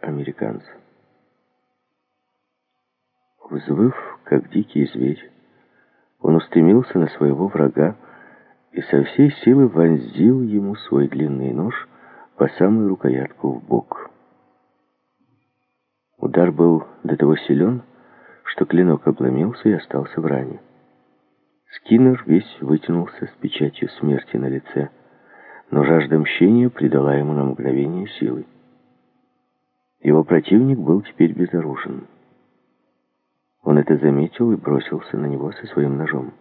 американца. Взвыв, как дикий зверь, он устремился на своего врага и со всей силы вонзил ему свой длинный нож по самую рукоятку в бок. Удар был до того силен, что клинок обломился и остался в ране. Скиннер весь вытянулся с печатью смерти на лице, но жажда мщения придала ему на мгновение силы. Его противник был теперь безоружен. Он это заметил и бросился на него со своим ножом.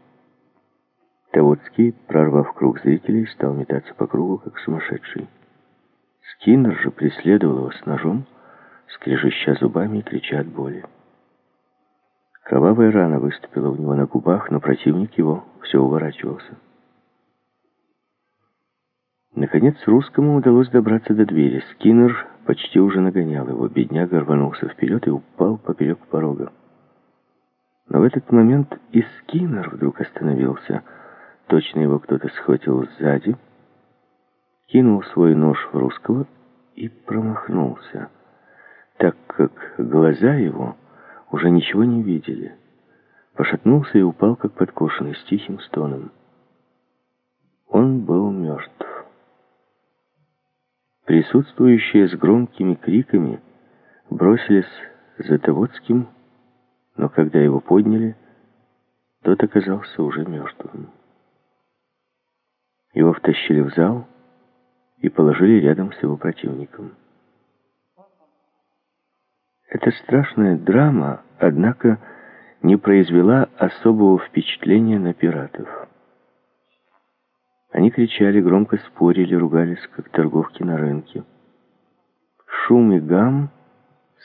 Таводский, прорвав круг зрителей, стал метаться по кругу, как сумасшедший. Скиннер же преследовал его с ножом, скрежеща зубами и крича от боли. Кровавая рана выступила у него на губах, но противник его все уворачивался. Наконец русскому удалось добраться до двери. Скиннер почти уже нагонял его. Бедняга рванулся вперед и упал поперек порога. Но в этот момент и Скиннер вдруг остановился. Точно его кто-то схватил сзади, кинул свой нож в русского и промахнулся, так как глаза его уже ничего не видели. Пошатнулся и упал, как подкошенный, с тихим стоном. Он был мертв. Присутствующие с громкими криками бросились за Таводским, но когда его подняли, тот оказался уже мертвым. Его втащили в зал и положили рядом с его противником. Эта страшная драма, однако, не произвела особого впечатления на пиратов. Они кричали, громко спорили, ругались, как торговки на рынке. Шум и гам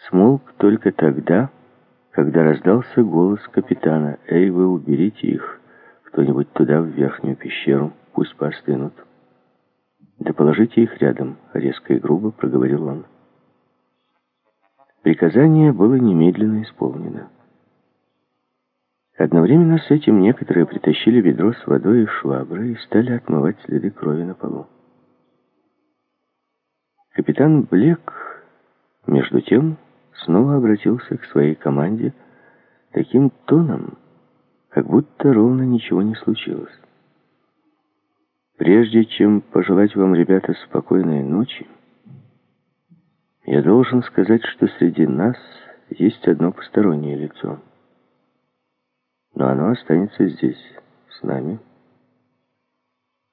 смолк только тогда, когда раздался голос капитана. «Эй, вы уберите их! Кто-нибудь туда, в верхнюю пещеру, пусть поостынут». «Да положите их рядом», — резко и грубо проговорил он. Приказание было немедленно исполнено. Одновременно с этим некоторые притащили ведро с водой и швабры и стали отмывать следы крови на полу. Капитан Блек, между тем, снова обратился к своей команде таким тоном, как будто ровно ничего не случилось. Прежде чем пожелать вам, ребята, спокойной ночи, я должен сказать, что среди нас есть одно постороннее лицо — но оно останется здесь, с нами.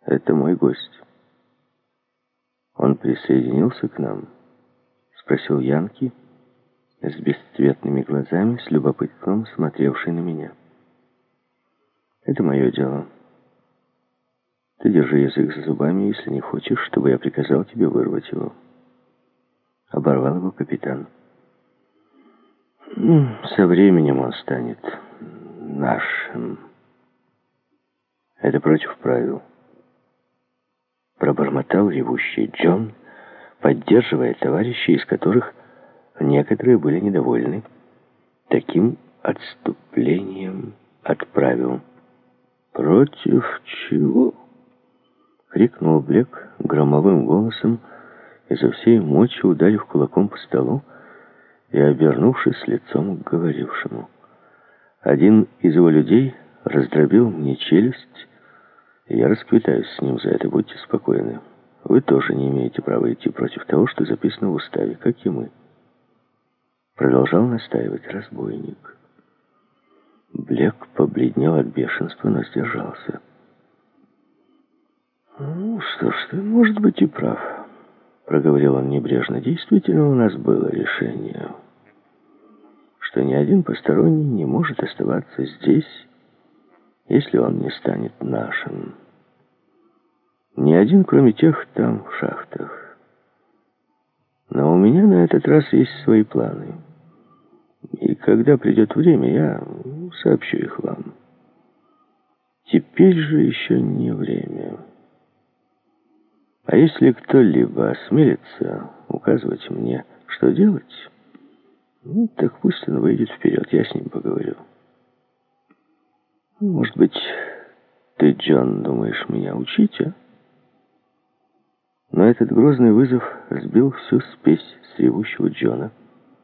Это мой гость. Он присоединился к нам, спросил Янки, с бесцветными глазами, с любопытством смотревший на меня. Это мое дело. Ты держи язык за зубами, если не хочешь, чтобы я приказал тебе вырвать его. Оборвал его капитан. Со временем он станет нашим. Это против правил. Пробормотал ревущий Джон, поддерживая товарищей, из которых некоторые были недовольны таким отступлением от правил. «Против чего?» — крикнул Блек громовым голосом, изо всей мочи ударив кулаком по столу и обернувшись лицом к говорившему. Один из его людей раздробил мне челюсть, и я расквитаюсь с ним за это, будьте спокойны. Вы тоже не имеете права идти против того, что записано в уставе, как и мы. Продолжал настаивать разбойник. Блек побледнел от бешенства, но сдержался. «Ну, что ж, ты, может быть, и прав», — проговорил он небрежно. «Действительно, у нас было решение» что ни один посторонний не может оставаться здесь, если он не станет нашим. Ни один, кроме тех там в шахтах. Но у меня на этот раз есть свои планы. И когда придет время, я сообщу их вам. Теперь же еще не время. А если кто-либо осмелится указывать мне, что делать... Ну, так пусть он выйдет вперед, я с ним поговорю. Может быть, ты, Джон, думаешь меня учить, а? Но этот грозный вызов сбил всю спесь с ревущего Джона.